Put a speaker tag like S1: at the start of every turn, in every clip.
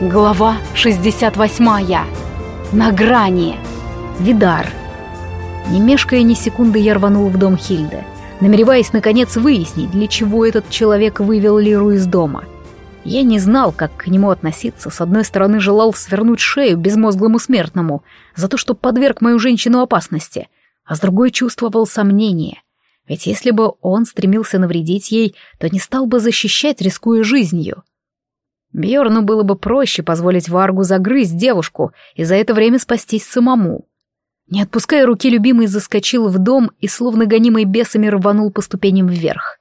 S1: Глава 68. На грани. Видар. Не мешкая ни секунды, я рванул в дом Хильды, намереваясь наконец выяснить, для чего этот человек вывел Лиру из дома. Я не знал, как к нему относиться. С одной стороны, желал свернуть шею безмозглому смертному за то, что подверг мою женщину опасности, а с другой чувствовал сомнение. Ведь если бы он стремился навредить ей, то не стал бы защищать, рискуя жизнью. Бьорну было бы проще позволить Варгу загрызть девушку и за это время спастись самому. Не отпуская руки, любимый заскочил в дом и, словно гонимый бесами, рванул по ступеням вверх.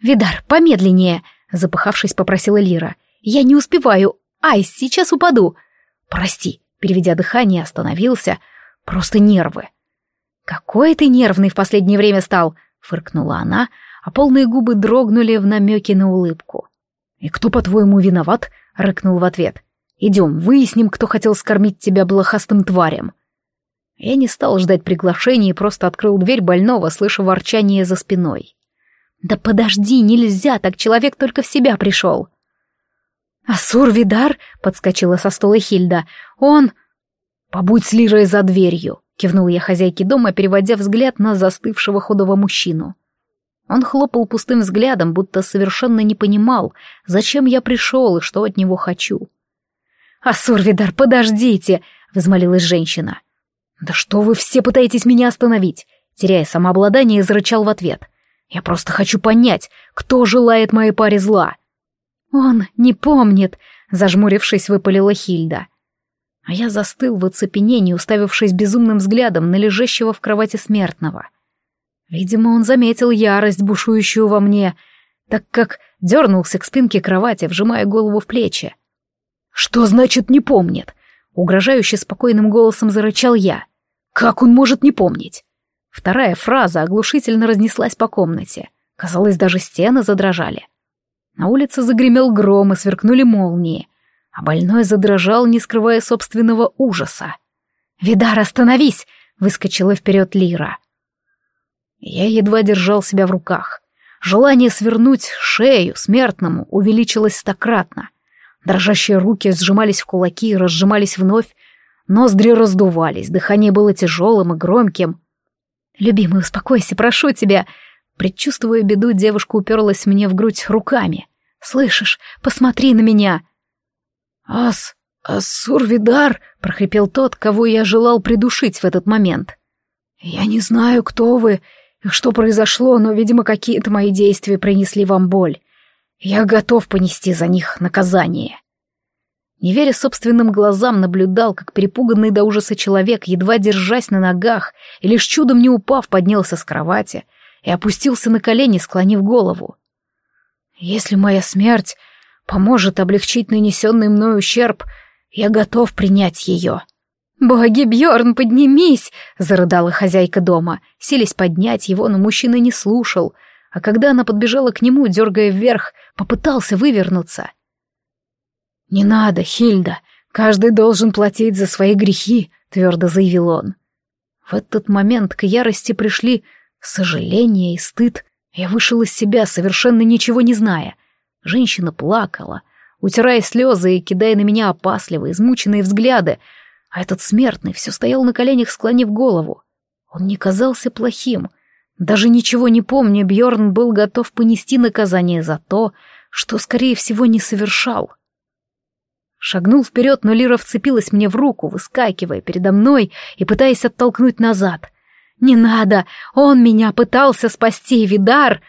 S1: «Видар, помедленнее!» — запыхавшись, попросила Лира. «Я не успеваю. Ай, сейчас упаду!» «Прости», — переведя дыхание, остановился. «Просто нервы». «Какой ты нервный в последнее время стал!» — фыркнула она, а полные губы дрогнули в намеке на улыбку. «И кто, по-твоему, виноват?» — рыкнул в ответ. «Идем, выясним, кто хотел скормить тебя блохастым тварям». Я не стал ждать приглашения и просто открыл дверь больного, слыша ворчание за спиной. «Да подожди, нельзя, так человек только в себя пришел». «Асур Видар?» — подскочила со стола Хильда. «Он...» «Побудь с Лирой за дверью», — кивнул я хозяйке дома, переводя взгляд на застывшего худого мужчину. Он хлопал пустым взглядом, будто совершенно не понимал, зачем я пришел и что от него хочу. «Асурвидар, подождите!» — взмолилась женщина. «Да что вы все пытаетесь меня остановить?» Теряя самообладание, зарычал в ответ. «Я просто хочу понять, кто желает моей паре зла». «Он не помнит», — зажмурившись, выпалила Хильда. А я застыл в оцепенении, уставившись безумным взглядом на лежащего в кровати смертного — Видимо, он заметил ярость, бушующую во мне, так как дернулся к спинке кровати, вжимая голову в плечи. «Что значит «не помнит»?» — угрожающе спокойным голосом зарычал я. «Как он может не помнить?» Вторая фраза оглушительно разнеслась по комнате. Казалось, даже стены задрожали. На улице загремел гром и сверкнули молнии, а больной задрожал, не скрывая собственного ужаса. «Видар, остановись!» — выскочила вперед Лира. Я едва держал себя в руках. Желание свернуть шею смертному увеличилось стократно. Дрожащие руки сжимались в кулаки и разжимались вновь. Ноздри раздувались, дыхание было тяжелым и громким. «Любимый, успокойся, прошу тебя!» Предчувствуя беду, девушка уперлась мне в грудь руками. «Слышишь, посмотри на меня!» «Ас... Асурвидар!» — прохрипел тот, кого я желал придушить в этот момент. «Я не знаю, кто вы что произошло, но, видимо, какие-то мои действия принесли вам боль. Я готов понести за них наказание. Не веря собственным глазам, наблюдал, как перепуганный до ужаса человек, едва держась на ногах и лишь чудом не упав, поднялся с кровати и опустился на колени, склонив голову. «Если моя смерть поможет облегчить нанесенный мной ущерб, я готов принять ее», «Боги, Бьорн, поднимись!» — зарыдала хозяйка дома. Селись поднять его, но мужчина не слушал, а когда она подбежала к нему, дергая вверх, попытался вывернуться. «Не надо, Хильда, каждый должен платить за свои грехи», — твердо заявил он. В этот момент к ярости пришли сожаление и стыд. Я вышел из себя, совершенно ничего не зная. Женщина плакала, утирая слезы и кидая на меня опасливые, измученные взгляды, а этот смертный все стоял на коленях, склонив голову. Он не казался плохим. Даже ничего не помня, Бьорн был готов понести наказание за то, что, скорее всего, не совершал. Шагнул вперед, но Лира вцепилась мне в руку, выскакивая передо мной и пытаясь оттолкнуть назад. «Не надо! Он меня пытался спасти, Видар!»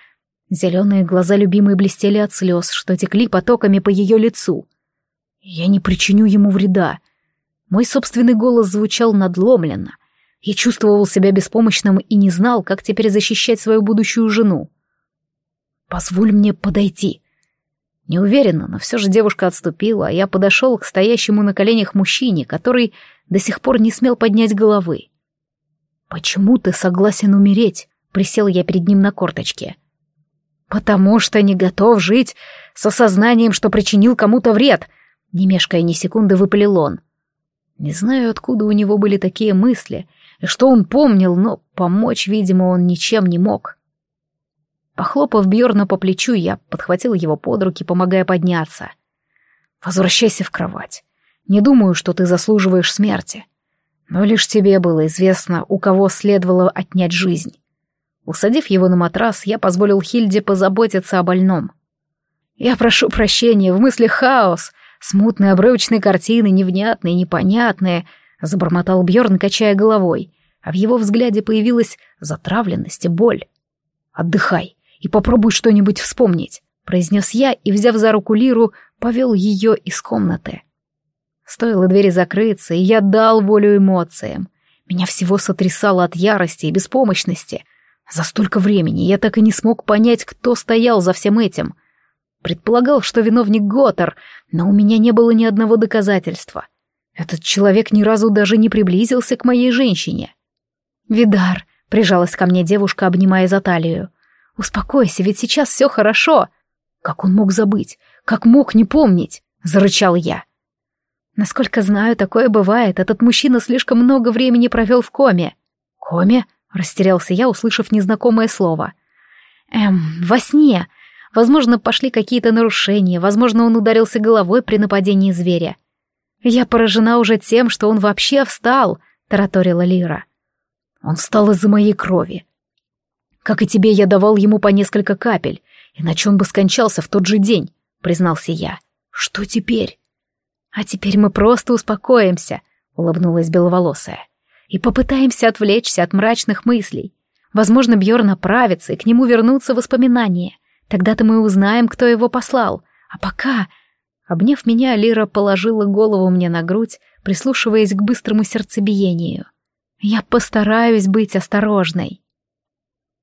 S1: Зеленые глаза любимой блестели от слез, что текли потоками по ее лицу. «Я не причиню ему вреда. Мой собственный голос звучал надломленно. Я чувствовал себя беспомощным и не знал, как теперь защищать свою будущую жену. «Позволь мне подойти». Неуверенно, но все же девушка отступила, а я подошел к стоящему на коленях мужчине, который до сих пор не смел поднять головы. «Почему ты согласен умереть?» — присел я перед ним на корточке. «Потому что не готов жить с осознанием, что причинил кому-то вред», — не мешкая ни секунды выпалил он. Не знаю, откуда у него были такие мысли, и что он помнил, но помочь, видимо, он ничем не мог. Похлопав Бьорна по плечу, я подхватил его под руки, помогая подняться. Возвращайся в кровать. Не думаю, что ты заслуживаешь смерти. Но лишь тебе было известно, у кого следовало отнять жизнь. Усадив его на матрас, я позволил Хильде позаботиться о больном. Я прошу прощения, в мыслях хаос, смутные обрывочные картины, невнятные, непонятные, забормотал Бьорн, качая головой, а в его взгляде появилась затравленность и боль. Отдыхай и попробуй что-нибудь вспомнить, произнес я и, взяв за руку Лиру, повел ее из комнаты. Стоило двери закрыться, и я дал волю эмоциям. Меня всего сотрясало от ярости и беспомощности. За столько времени я так и не смог понять, кто стоял за всем этим. Предполагал, что виновник Готтер, но у меня не было ни одного доказательства. Этот человек ни разу даже не приблизился к моей женщине. «Видар», — прижалась ко мне девушка, обнимая за талию. «Успокойся, ведь сейчас все хорошо». «Как он мог забыть? Как мог не помнить?» — зарычал я. Насколько знаю, такое бывает. Этот мужчина слишком много времени провел в коме. Коме? Растерялся я, услышав незнакомое слово. Эм, во сне. Возможно, пошли какие-то нарушения, возможно, он ударился головой при нападении зверя. Я поражена уже тем, что он вообще встал, тараторила Лира. Он встал из-за моей крови. Как и тебе, я давал ему по несколько капель, иначе он бы скончался в тот же день, признался я. Что теперь? «А теперь мы просто успокоимся», — улыбнулась беловолосая, «и попытаемся отвлечься от мрачных мыслей. Возможно, Бьорн оправится, и к нему вернутся воспоминания. Тогда-то мы узнаем, кто его послал. А пока...» Обняв меня, Лира положила голову мне на грудь, прислушиваясь к быстрому сердцебиению. «Я постараюсь быть осторожной».